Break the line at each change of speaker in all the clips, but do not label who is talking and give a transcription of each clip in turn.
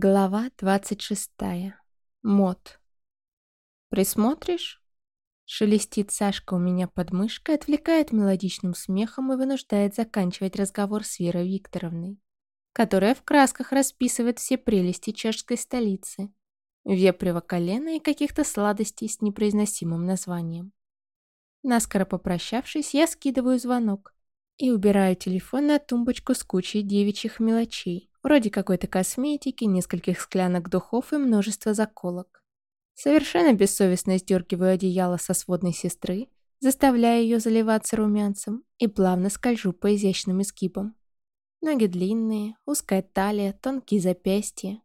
Глава 26. Мод. «Присмотришь?» Шелестит Сашка у меня под мышкой, отвлекает мелодичным смехом и вынуждает заканчивать разговор с Верой Викторовной, которая в красках расписывает все прелести чешской столицы, вепрево колена и каких-то сладостей с непроизносимым названием. Наскоро попрощавшись, я скидываю звонок и убираю телефон на тумбочку с кучей девичьих мелочей, Вроде какой-то косметики, нескольких склянок духов и множество заколок. Совершенно бессовестно сдергиваю одеяло со сводной сестры, заставляя ее заливаться румянцем, и плавно скольжу по изящным изгибам. Ноги длинные, узкая талия, тонкие запястья.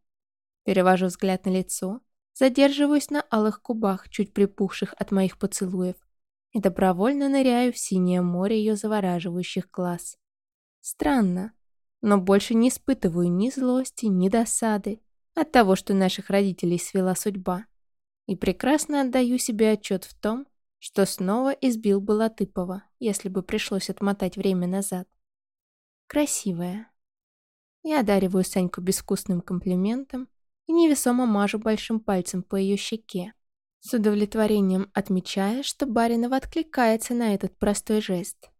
Перевожу взгляд на лицо, задерживаюсь на алых кубах, чуть припухших от моих поцелуев, и добровольно ныряю в синее море ее завораживающих глаз. Странно, но больше не испытываю ни злости, ни досады от того, что наших родителей свела судьба. И прекрасно отдаю себе отчет в том, что снова избил бы Латыпова, если бы пришлось отмотать время назад. Красивая. Я одариваю Саньку безвкусным комплиментом и невесомо мажу большим пальцем по ее щеке, с удовлетворением отмечая, что Баринова откликается на этот простой жест.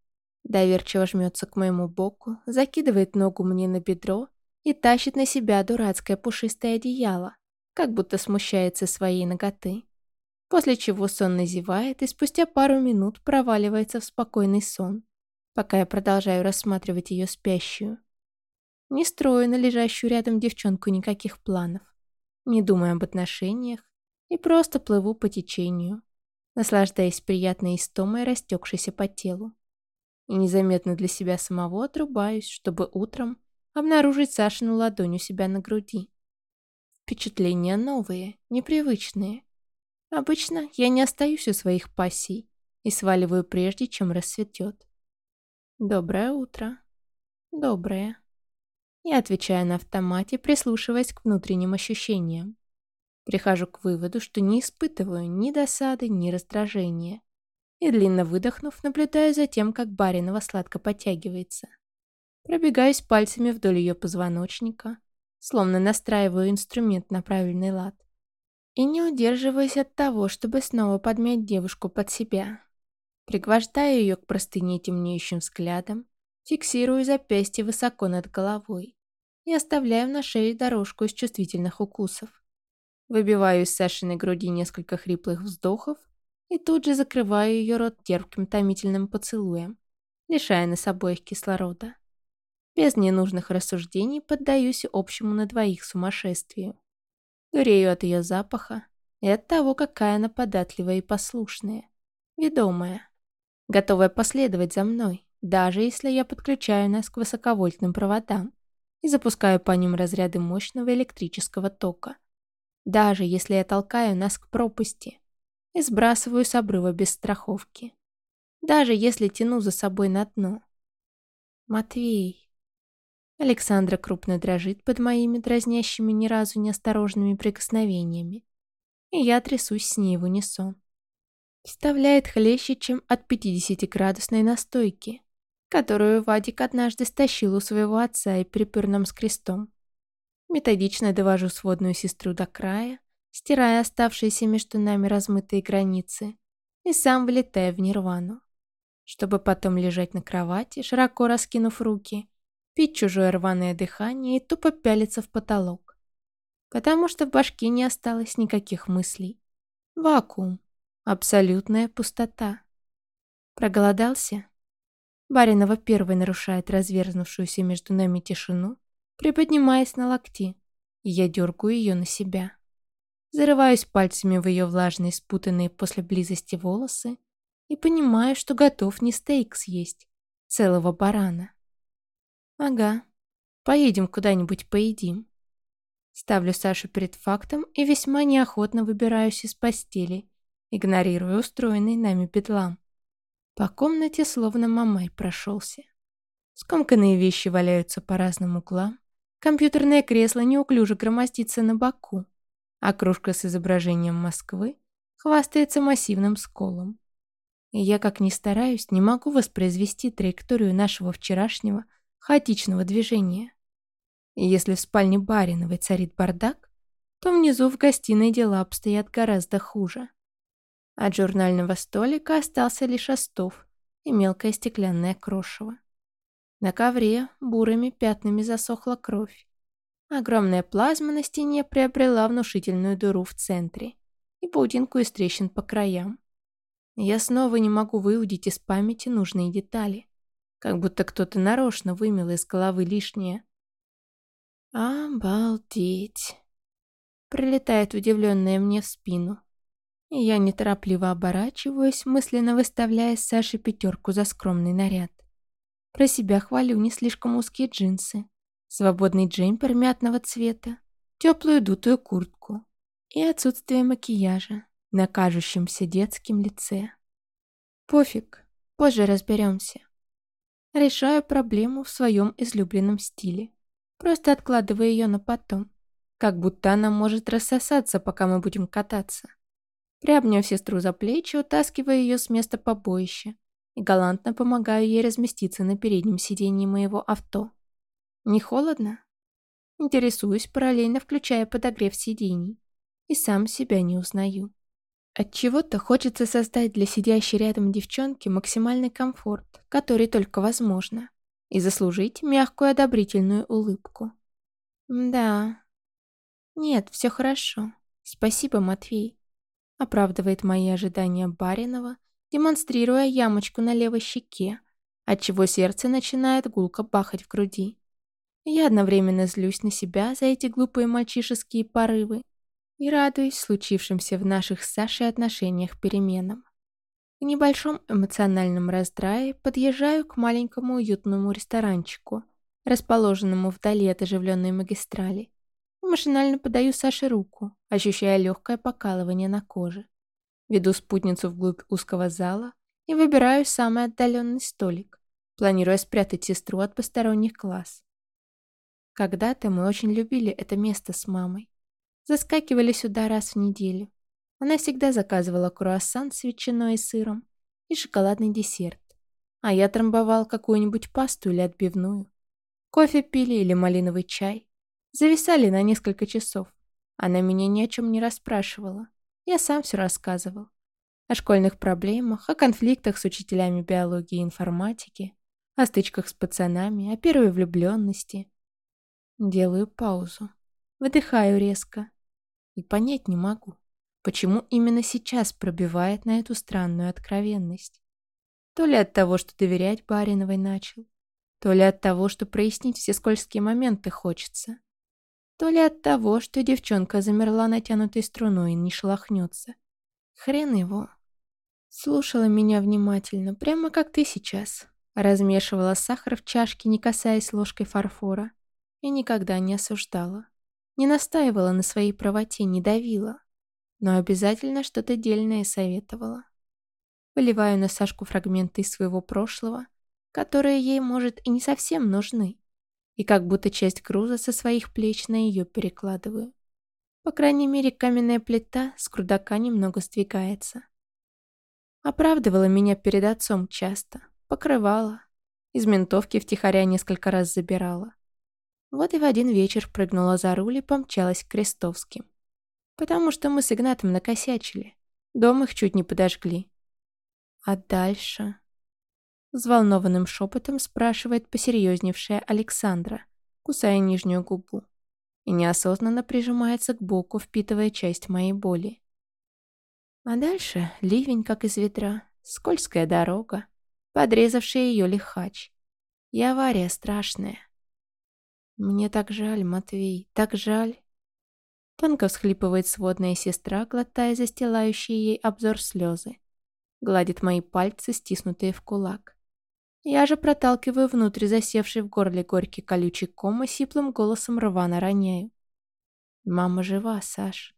Доверчиво жмется к моему боку, закидывает ногу мне на бедро и тащит на себя дурацкое пушистое одеяло, как будто смущается своей ноготы. После чего сон назевает и спустя пару минут проваливается в спокойный сон, пока я продолжаю рассматривать ее спящую. Не строю на лежащую рядом девчонку никаких планов, не думаю об отношениях и просто плыву по течению, наслаждаясь приятной истомой, растекшейся по телу и незаметно для себя самого отрубаюсь, чтобы утром обнаружить Сашину ладонь у себя на груди. Впечатления новые, непривычные. Обычно я не остаюсь у своих пассий и сваливаю прежде, чем рассветет. Доброе утро. Доброе. Я отвечаю на автомате, прислушиваясь к внутренним ощущениям. Прихожу к выводу, что не испытываю ни досады, ни раздражения и, длинно выдохнув, наблюдаю за тем, как Баринова сладко подтягивается. Пробегаюсь пальцами вдоль ее позвоночника, словно настраиваю инструмент на правильный лад. И не удерживаясь от того, чтобы снова подмять девушку под себя. Пригвождаю ее к простыне темнеющим взглядом, фиксирую запястье высоко над головой и оставляю на шее дорожку из чувствительных укусов. Выбиваю из Сашиной груди несколько хриплых вздохов и тут же закрываю ее рот терпким томительным поцелуем, лишая нас обоих кислорода. Без ненужных рассуждений поддаюсь общему на двоих сумасшествию. Дурею от ее запаха и от того, какая она податливая и послушная, ведомая, готовая последовать за мной, даже если я подключаю нас к высоковольтным проводам и запускаю по ним разряды мощного электрического тока. Даже если я толкаю нас к пропасти, и сбрасываю с обрыва без страховки. Даже если тяну за собой на дно. Матвей. Александра крупно дрожит под моими дразнящими ни разу неосторожными прикосновениями. И я трясусь с ней в унисон. Вставляет хлеще, чем от 50-градусной настойки, которую Вадик однажды стащил у своего отца и припер нам с крестом. Методично довожу сводную сестру до края, стирая оставшиеся между нами размытые границы, и сам влетая в нирвану, чтобы потом лежать на кровати, широко раскинув руки, пить чужое рваное дыхание и тупо пялиться в потолок. Потому что в башке не осталось никаких мыслей. Вакуум. Абсолютная пустота. Проголодался? Баринова первой нарушает разверзнувшуюся между нами тишину, приподнимаясь на локти, и я дергаю ее на себя. Зарываюсь пальцами в ее влажные, спутанные после близости волосы и понимаю, что готов не стейк съесть, целого барана. Ага, поедем куда-нибудь поедим. Ставлю Сашу перед фактом и весьма неохотно выбираюсь из постели, игнорируя устроенный нами бедлам. По комнате словно мамай прошелся. Скомканные вещи валяются по разным углам, компьютерное кресло неуклюже громоздится на боку а кружка с изображением Москвы хвастается массивным сколом. И я, как ни стараюсь, не могу воспроизвести траекторию нашего вчерашнего хаотичного движения. И если в спальне Бариновой царит бардак, то внизу в гостиной дела обстоят гораздо хуже. От журнального столика остался лишь остов и мелкое стеклянное крошево. На ковре бурыми пятнами засохла кровь. Огромная плазма на стене приобрела внушительную дыру в центре и паутинку из трещин по краям. Я снова не могу выудить из памяти нужные детали, как будто кто-то нарочно вымел из головы лишнее. «Обалдеть!» Прилетает удивленная мне в спину. Я неторопливо оборачиваюсь, мысленно выставляя Саше пятерку за скромный наряд. Про себя хвалю не слишком узкие джинсы, свободный джемпер мятного цвета, теплую дутую куртку и отсутствие макияжа на кажущемся детском лице. Пофиг, позже разберемся. Решаю проблему в своем излюбленном стиле. Просто откладываю ее на потом. Как будто она может рассосаться, пока мы будем кататься. Приобняв сестру за плечи, утаскиваю ее с места побоища и галантно помогаю ей разместиться на переднем сиденье моего авто. Не холодно? Интересуюсь, параллельно включая подогрев сидений. И сам себя не узнаю. Отчего-то хочется создать для сидящей рядом девчонки максимальный комфорт, который только возможно, и заслужить мягкую одобрительную улыбку. Да. Нет, все хорошо. Спасибо, Матвей. Оправдывает мои ожидания Баринова, демонстрируя ямочку на левой щеке, отчего сердце начинает гулко бахать в груди. Я одновременно злюсь на себя за эти глупые мальчишеские порывы и радуюсь случившимся в наших с Сашей отношениях переменам. В небольшом эмоциональном раздрае подъезжаю к маленькому уютному ресторанчику, расположенному вдали от оживленной магистрали, и машинально подаю Саше руку, ощущая легкое покалывание на коже. Веду спутницу вглубь узкого зала и выбираю самый отдаленный столик, планируя спрятать сестру от посторонних глаз. Когда-то мы очень любили это место с мамой. Заскакивали сюда раз в неделю. Она всегда заказывала круассан с ветчиной и сыром и шоколадный десерт. А я трамбовал какую-нибудь пасту или отбивную. Кофе пили или малиновый чай. Зависали на несколько часов. Она меня ни о чем не расспрашивала. Я сам все рассказывал. О школьных проблемах, о конфликтах с учителями биологии и информатики, о стычках с пацанами, о первой влюбленности. Делаю паузу. Выдыхаю резко. И понять не могу, почему именно сейчас пробивает на эту странную откровенность. То ли от того, что доверять Бариновой начал, то ли от того, что прояснить все скользкие моменты хочется, то ли от того, что девчонка замерла натянутой струной и не шелохнется. Хрен его. Слушала меня внимательно, прямо как ты сейчас. Размешивала сахар в чашке, не касаясь ложкой фарфора. И никогда не осуждала. Не настаивала на своей правоте, не давила. Но обязательно что-то дельное советовала. Выливаю на Сашку фрагменты из своего прошлого, которые ей, может, и не совсем нужны и как будто часть груза со своих плеч на ее перекладываю. По крайней мере, каменная плита с крудака немного сдвигается. Оправдывала меня перед отцом часто, покрывала. Из ментовки втихаря несколько раз забирала. Вот и в один вечер прыгнула за руль и помчалась к Крестовским. Потому что мы с Игнатом накосячили. Дом их чуть не подожгли. А дальше... Взволнованным шепотом спрашивает посерьезневшая Александра, кусая нижнюю губу. И неосознанно прижимается к боку, впитывая часть моей боли. А дальше ливень, как из ветра, скользкая дорога, подрезавшая ее лихач. И авария страшная. Мне так жаль, Матвей, так жаль. Тонко всхлипывает сводная сестра, глотая застилающие ей обзор слезы. Гладит мои пальцы, стиснутые в кулак. Я же проталкиваю внутрь засевший в горле горький колючий ком и сиплым голосом рвано роняю. «Мама жива, Саш.